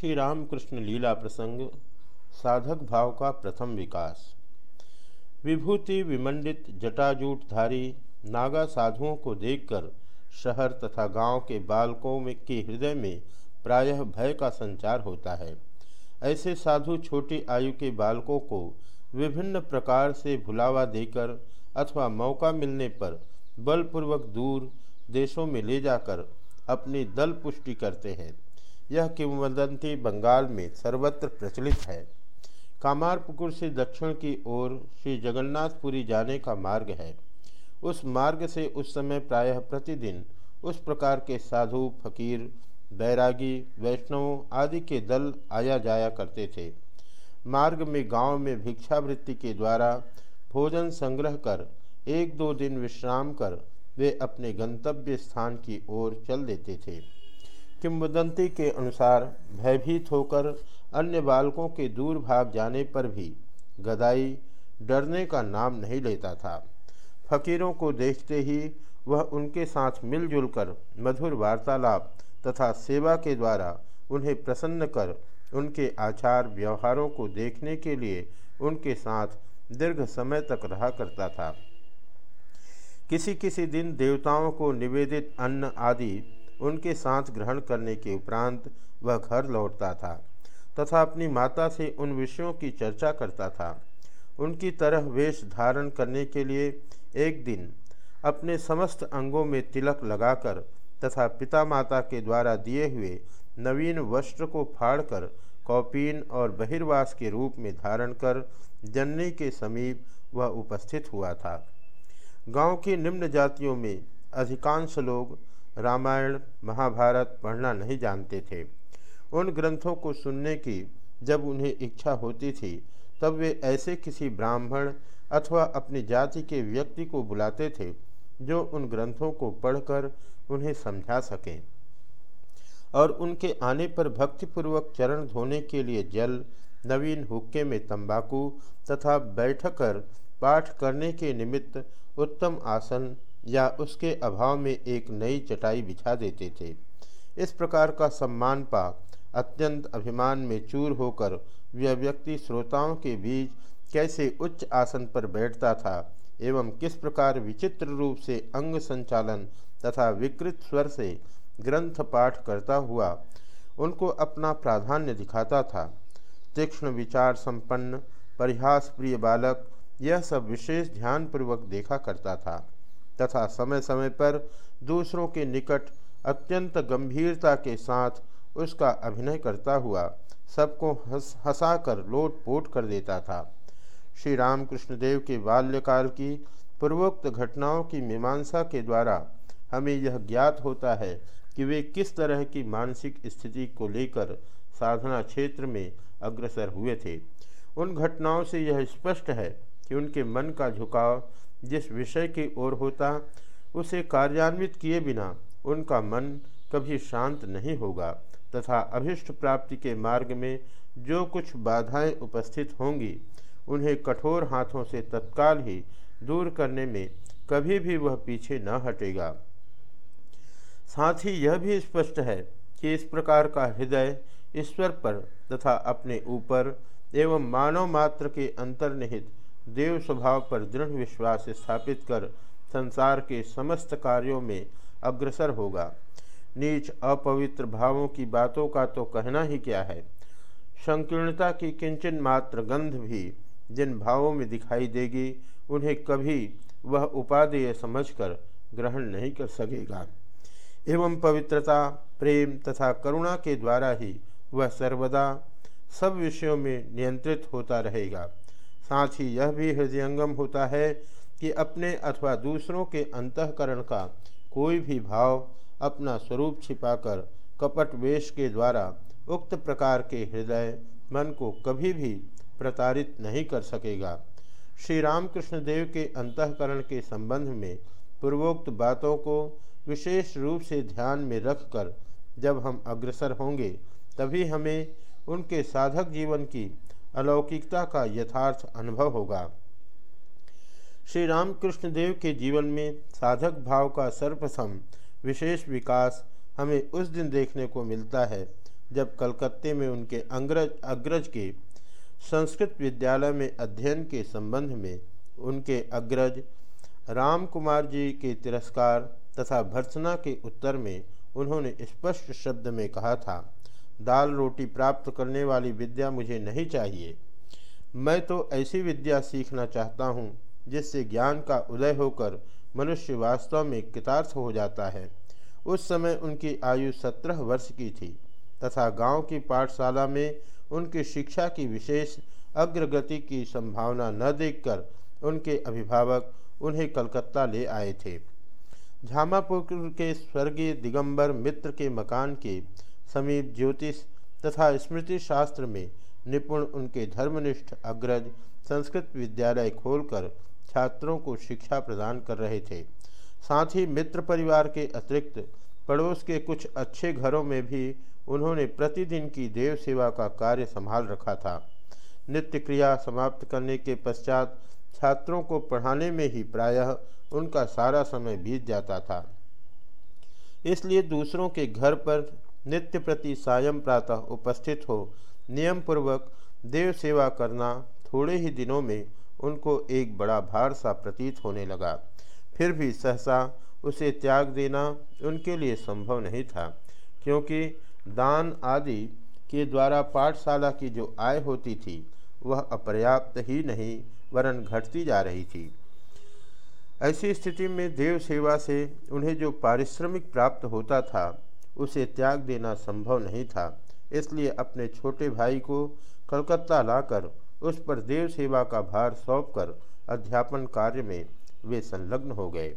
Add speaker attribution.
Speaker 1: श्री रामकृष्ण लीला प्रसंग, साधक भाव का प्रथम विकास। विभूति विमंडित जटाजूटधारी नागा साधुओं को देखकर शहर तथा गाँव के बालकों में के हृदय में प्रायः भय का संचार होता है। ऐसे साधु छोटी आयु के बालकों को विभिन्न प्रकार से भुलावा देकर अथवा मौका मिलने पर बलपूर्वक दूर देशों में ले जाकर अपनी दल पुष्टि करते हैं। यह किंवदंती बंगाल में सर्वत्र प्रचलित है। कामारपुकुर से दक्षिण की ओर श्री जगन्नाथपुरी जाने का मार्ग है। उस मार्ग से उस समय प्रायः प्रतिदिन उस प्रकार के साधु, फकीर, बैरागी, वैष्णवों आदि के दल आया जाया करते थे। मार्ग में गाँव में भिक्षावृत्ति के द्वारा भोजन संग्रह कर एक दो दिन विश्राम कर वे अपने गंतव्य स्थान की ओर चल देते थे। किंवदंती के अनुसार भयभीत होकर अन्य बालकों के दूर भाग जाने पर भी गदाई डरने का नाम नहीं लेता था। फकीरों को देखते ही वह उनके साथ मिलजुल कर मधुर वार्तालाप तथा सेवा के द्वारा उन्हें प्रसन्न कर उनके आचार व्यवहारों को देखने के लिए उनके साथ दीर्घ समय तक रहा करता था। किसी किसी दिन देवताओं को निवेदित अन्न आदि उनके साथ ग्रहण करने के उपरांत वह घर लौटता था तथा अपनी माता से उन विषयों की चर्चा करता था। उनकी तरह वेश धारण करने के लिए एक दिन अपने समस्त अंगों में तिलक लगाकर तथा पिता माता के द्वारा दिए हुए नवीन वस्त्र को फाड़कर कौपीन और बहिर्वास के रूप में धारण कर जननी के समीप वह उपस्थित हुआ था। गाँव की निम्न जातियों में अधिकांश लोग रामायण, महाभारत पढ़ना नहीं जानते थे। उन ग्रंथों को सुनने की जब उन्हें इच्छा होती थी, तब वे ऐसे किसी ब्राह्मण अथवा अपनी जाति के व्यक्ति को बुलाते थे, जो उन ग्रंथों को पढ़कर उन्हें समझा सकें। और उनके आने पर भक्तिपूर्वक चरण धोने के लिए जल, नवीन हुक्के में तंबाकू तथा बैठकर पाठ करने के निमित्त उत्तम आसन या उसके अभाव में एक नई चटाई बिछा देते थे। इस प्रकार का सम्मान पा अत्यंत अभिमान में चूर होकर वह व्यक्ति श्रोताओं के बीच कैसे उच्च आसन पर बैठता था एवं किस प्रकार विचित्र रूप से अंग संचालन तथा विकृत स्वर से ग्रंथ पाठ करता हुआ उनको अपना प्राधान्य दिखाता था। तीक्ष्ण विचार संपन्न परिहास प्रिय बालक यह सब विशेष ध्यानपूर्वक देखा करता था। तथा समय समय पर दूसरों के निकट अत्यंत गंभीरता के साथ उसका अभिनय करता हुआ सबको हंस, हंसाकर लोट पोट कर देता था। श्री रामकृष्ण देव के बाल्यकाल की पूर्वोक्त घटनाओं की मीमांसा के द्वारा हमें यह ज्ञात होता है कि वे किस तरह की मानसिक स्थिति को लेकर साधना क्षेत्र में अग्रसर हुए थे। उन घटनाओं से यह स्पष्ट है कि उनके मन का झुकाव जिस विषय की ओर होता, उसे कार्यान्वित किए बिना उनका मन कभी शांत नहीं होगा तथा अभिष्ट प्राप्ति के मार्ग में जो कुछ बाधाएँ उपस्थित होंगी, उन्हें कठोर हाथों से तत्काल ही दूर करने में कभी भी वह पीछे न हटेगा। साथ ही यह भी स्पष्ट है कि इस प्रकार का हृदय ईश्वर पर तथा अपने ऊपर एवं मानव मात्र के अंतर्निहित देव स्वभाव पर दृढ़ विश्वास स्थापित कर संसार के समस्त कार्यों में अग्रसर होगा। नीच अपवित्र भावों की बातों का तो कहना ही क्या है? संकीर्णता की किंचन मात्र गंध भी जिन भावों में दिखाई देगी, उन्हें कभी वह उपादेय समझकर ग्रहण नहीं कर सकेगा। एवं पवित्रता, प्रेम तथा करुणा के द्वारा ही वह सर्वदा सब विषयों में नियंत्रित होता रहेगा। साथ ही यह भी हृदयंगम होता है कि अपने अथवा दूसरों के अंतकरण का कोई भी भाव अपना स्वरूप छिपाकर कपट वेश के द्वारा उक्त प्रकार के हृदय मन को कभी भी प्रताड़ित नहीं कर सकेगा। श्री रामकृष्ण देव के अंतकरण के संबंध में पूर्वोक्त बातों को विशेष रूप से ध्यान में रखकर जब हम अग्रसर होंगे, तभी हमें उनके साधक जीवन की अलौकिकता का यथार्थ अनुभव होगा। श्री रामकृष्ण देव के जीवन में साधक भाव का सर्वप्रथम विशेष विकास हमें उस दिन देखने को मिलता है, जब कलकत्ते में उनके अंग्रज, अग्रज के संस्कृत विद्यालय में अध्ययन के संबंध में उनके अग्रज राम कुमार जी के तिरस्कार तथा भर्सना के उत्तर में उन्होंने स्पष्ट शब्द में कहा था। दाल रोटी प्राप्त करने वाली विद्या मुझे नहीं चाहिए। मैं तो ऐसी विद्या सीखना चाहता हूँ, जिससे ज्ञान का उदय होकर मनुष्य वास्तव में कृतार्थ हो जाता है। उस समय उनकी आयु सत्रह वर्ष की थी, तथा गाँव की पाठशाला में उनकी शिक्षा की विशेष अग्रगति की संभावना न देखकर उनके अभिभावक उन्हें कलकत्ता ले आए थे। झामापुर के स्वर्गीय दिगंबर मित्र के मकान के समीप ज्योतिष तथा स्मृति शास्त्र में निपुण उनके धर्मनिष्ठ अग्रज संस्कृत विद्यालय खोलकर छात्रों को शिक्षा प्रदान कर रहे थे। साथ ही मित्र परिवार के अतिरिक्त पड़ोस के कुछ अच्छे घरों में भी उन्होंने प्रतिदिन की देव सेवा का कार्य संभाल रखा था। नित्य क्रिया समाप्त करने के पश्चात छात्रों को पढ़ाने में ही प्रायः उनका सारा समय बीत जाता था। इसलिए दूसरों के घर पर नित्य प्रति सायं प्रातः उपस्थित हो। नियम पूर्वक देव सेवा करना थोड़े ही दिनों में उनको एक बड़ा भार सा प्रतीत होने लगा। फिर भी सहसा उसे त्याग देना उनके लिए संभव नहीं था, क्योंकि दान आदि के द्वारा पाठशाला की जो आय होती थी, वह अपर्याप्त ही नहीं, वरन घटती जा रही थी। ऐसी स्थिति में देव सेवा से उन्हें जो पारिश्रमिक प्राप्त होता था उसे त्याग देना संभव नहीं था। इसलिए अपने छोटे भाई को कलकत्ता लाकर उस पर देव सेवा का भार सौंपकर अध्यापन कार्य में वे संलग्न हो गए।